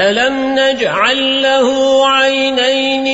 ألم نجعل له عينين